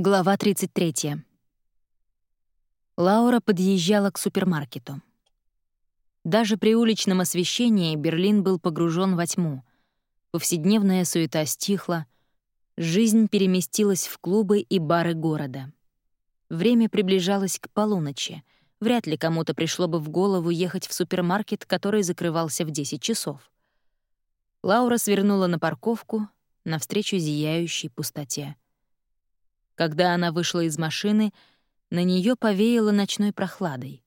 Глава 33. Лаура подъезжала к супермаркету. Даже при уличном освещении Берлин был погружен во тьму. Повседневная суета стихла, жизнь переместилась в клубы и бары города. Время приближалось к полуночи. Вряд ли кому-то пришло бы в голову ехать в супермаркет, который закрывался в 10 часов. Лаура свернула на парковку навстречу зияющей пустоте. Когда она вышла из машины, на нее повеяло ночной прохладой.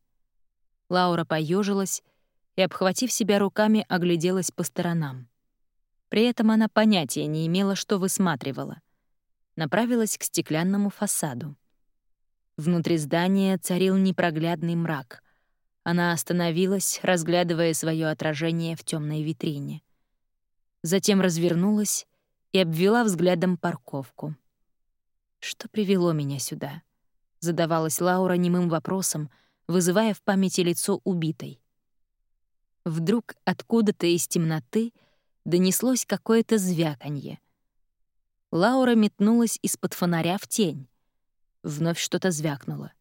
Лаура поежилась и, обхватив себя руками, огляделась по сторонам. При этом она понятия не имела, что высматривала. Направилась к стеклянному фасаду. Внутри здания царил непроглядный мрак. Она остановилась, разглядывая свое отражение в темной витрине. Затем развернулась и обвела взглядом парковку. Что привело меня сюда? Задавалась Лаура немым вопросом, вызывая в памяти лицо убитой. Вдруг откуда-то из темноты донеслось какое-то звяканье. Лаура метнулась из-под фонаря в тень. Вновь что-то звякнуло.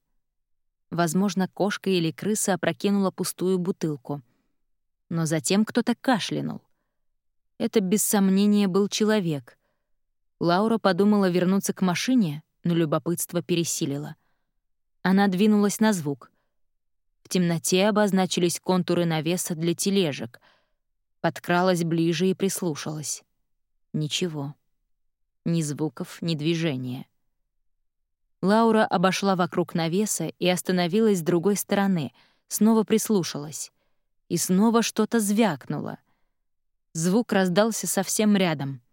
Возможно, кошка или крыса опрокинула пустую бутылку. Но затем кто-то кашлянул. Это без сомнения был человек. Лаура подумала вернуться к машине, но любопытство пересилило. Она двинулась на звук. В темноте обозначились контуры навеса для тележек. Подкралась ближе и прислушалась. Ничего. Ни звуков, ни движения. Лаура обошла вокруг навеса и остановилась с другой стороны, снова прислушалась. И снова что-то звякнуло. Звук раздался совсем рядом —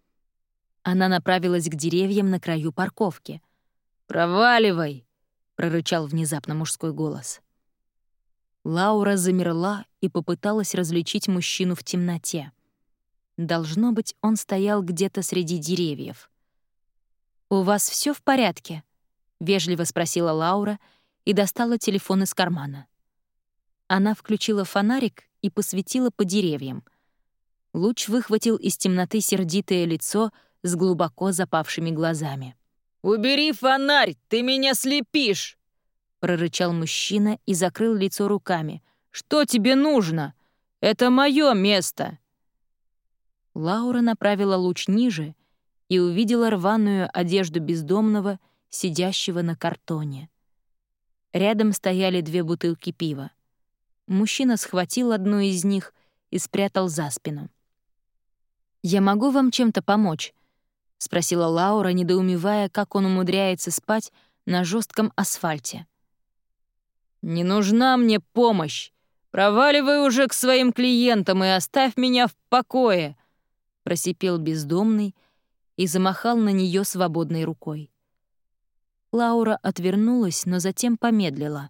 она направилась к деревьям на краю парковки. «Проваливай!» — прорычал внезапно мужской голос. Лаура замерла и попыталась различить мужчину в темноте. Должно быть, он стоял где-то среди деревьев. «У вас все в порядке?» — вежливо спросила Лаура и достала телефон из кармана. Она включила фонарик и посветила по деревьям. Луч выхватил из темноты сердитое лицо — с глубоко запавшими глазами. «Убери фонарь, ты меня слепишь!» прорычал мужчина и закрыл лицо руками. «Что тебе нужно? Это мое место!» Лаура направила луч ниже и увидела рваную одежду бездомного, сидящего на картоне. Рядом стояли две бутылки пива. Мужчина схватил одну из них и спрятал за спину. «Я могу вам чем-то помочь?» — спросила Лаура, недоумевая, как он умудряется спать на жестком асфальте. «Не нужна мне помощь. Проваливай уже к своим клиентам и оставь меня в покое», — просипел бездомный и замахал на нее свободной рукой. Лаура отвернулась, но затем помедлила.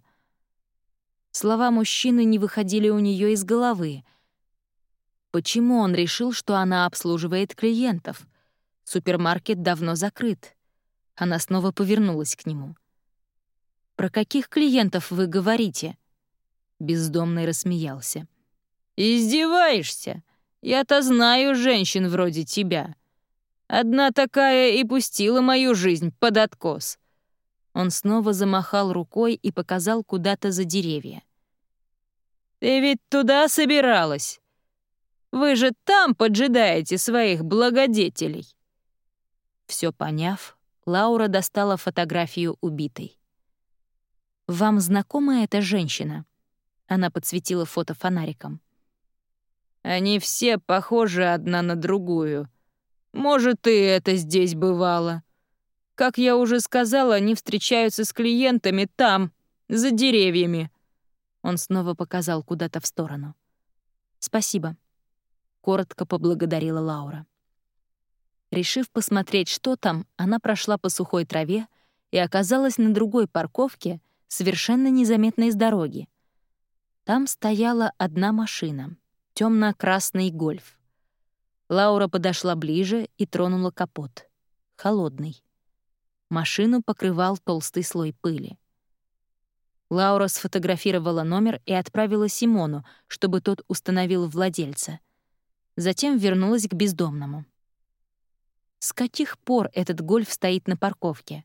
Слова мужчины не выходили у нее из головы. Почему он решил, что она обслуживает клиентов — Супермаркет давно закрыт. Она снова повернулась к нему. «Про каких клиентов вы говорите?» Бездомный рассмеялся. «Издеваешься? Я-то знаю женщин вроде тебя. Одна такая и пустила мою жизнь под откос». Он снова замахал рукой и показал куда-то за деревья. «Ты ведь туда собиралась? Вы же там поджидаете своих благодетелей». Все поняв, Лаура достала фотографию убитой. «Вам знакома эта женщина?» Она подсветила фото фонариком. «Они все похожи одна на другую. Может, и это здесь бывало. Как я уже сказала, они встречаются с клиентами там, за деревьями». Он снова показал куда-то в сторону. «Спасибо», — коротко поблагодарила Лаура. Решив посмотреть, что там, она прошла по сухой траве и оказалась на другой парковке, совершенно незаметной с дороги. Там стояла одна машина — темно красный гольф. Лаура подошла ближе и тронула капот. Холодный. Машину покрывал толстый слой пыли. Лаура сфотографировала номер и отправила Симону, чтобы тот установил владельца. Затем вернулась к бездомному. С каких пор этот гольф стоит на парковке?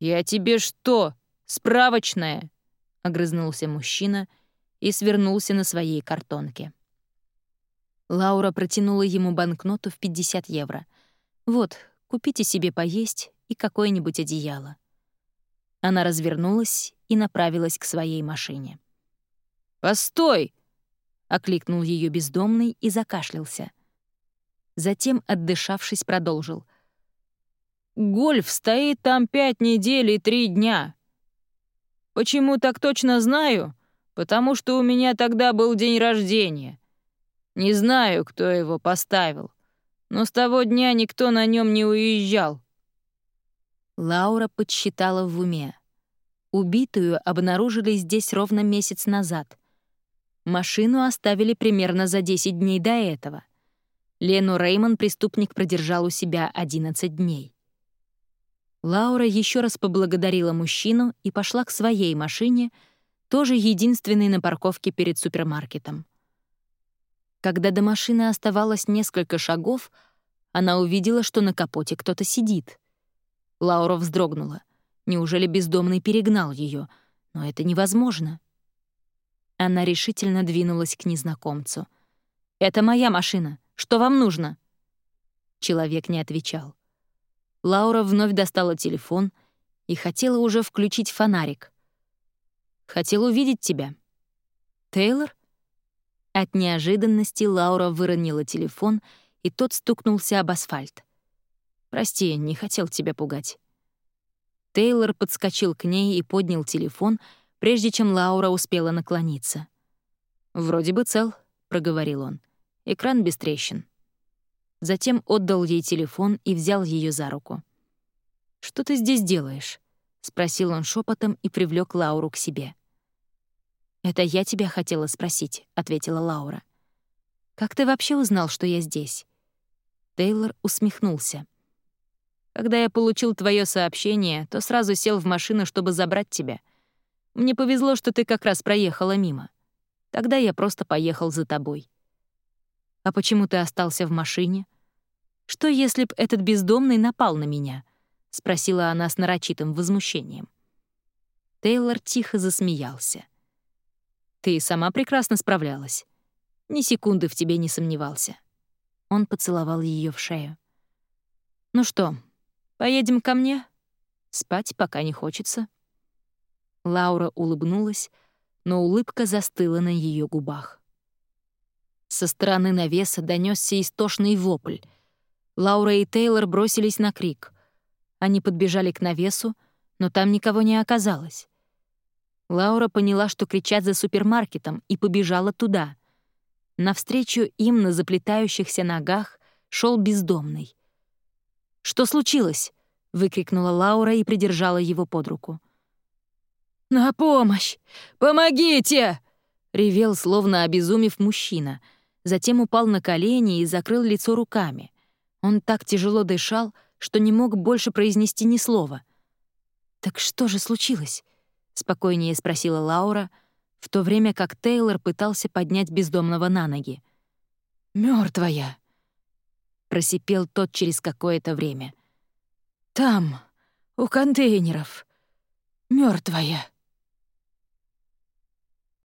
«Я тебе что, справочная?» — огрызнулся мужчина и свернулся на своей картонке. Лаура протянула ему банкноту в 50 евро. «Вот, купите себе поесть и какое-нибудь одеяло». Она развернулась и направилась к своей машине. «Постой!» — окликнул ее бездомный и закашлялся. Затем, отдышавшись, продолжил. «Гольф стоит там пять недель и три дня. Почему так точно знаю? Потому что у меня тогда был день рождения. Не знаю, кто его поставил, но с того дня никто на нем не уезжал». Лаура подсчитала в уме. Убитую обнаружили здесь ровно месяц назад. Машину оставили примерно за 10 дней до этого. Лену Реймон преступник продержал у себя 11 дней. Лаура еще раз поблагодарила мужчину и пошла к своей машине, тоже единственной на парковке перед супермаркетом. Когда до машины оставалось несколько шагов, она увидела, что на капоте кто-то сидит. Лаура вздрогнула. Неужели бездомный перегнал ее? Но это невозможно. Она решительно двинулась к незнакомцу. «Это моя машина. Что вам нужно?» Человек не отвечал. Лаура вновь достала телефон и хотела уже включить фонарик. «Хотел увидеть тебя». «Тейлор?» От неожиданности Лаура выронила телефон, и тот стукнулся об асфальт. «Прости, не хотел тебя пугать». Тейлор подскочил к ней и поднял телефон, прежде чем Лаура успела наклониться. «Вроде бы цел», — проговорил он. «Экран без трещин». Затем отдал ей телефон и взял ее за руку. «Что ты здесь делаешь?» — спросил он шепотом и привлек Лауру к себе. «Это я тебя хотела спросить», — ответила Лаура. «Как ты вообще узнал, что я здесь?» Тейлор усмехнулся. Когда я получил твое сообщение, то сразу сел в машину, чтобы забрать тебя. Мне повезло, что ты как раз проехала мимо. Тогда я просто поехал за тобой. А почему ты остался в машине? Что, если б этот бездомный напал на меня? спросила она с нарочитым возмущением. Тейлор тихо засмеялся. Ты сама прекрасно справлялась. Ни секунды в тебе не сомневался. Он поцеловал ее в шею. Ну что, Поедем ко мне? Спать пока не хочется». Лаура улыбнулась, но улыбка застыла на ее губах. Со стороны навеса донесся истошный вопль. Лаура и Тейлор бросились на крик. Они подбежали к навесу, но там никого не оказалось. Лаура поняла, что кричат за супермаркетом, и побежала туда. Навстречу им на заплетающихся ногах шел бездомный. «Что случилось?» — выкрикнула Лаура и придержала его под руку. «На помощь! Помогите!» — ревел, словно обезумев мужчина. Затем упал на колени и закрыл лицо руками. Он так тяжело дышал, что не мог больше произнести ни слова. «Так что же случилось?» — спокойнее спросила Лаура, в то время как Тейлор пытался поднять бездомного на ноги. Мертвая, просипел тот через какое-то время. «Там, у контейнеров. мертвая.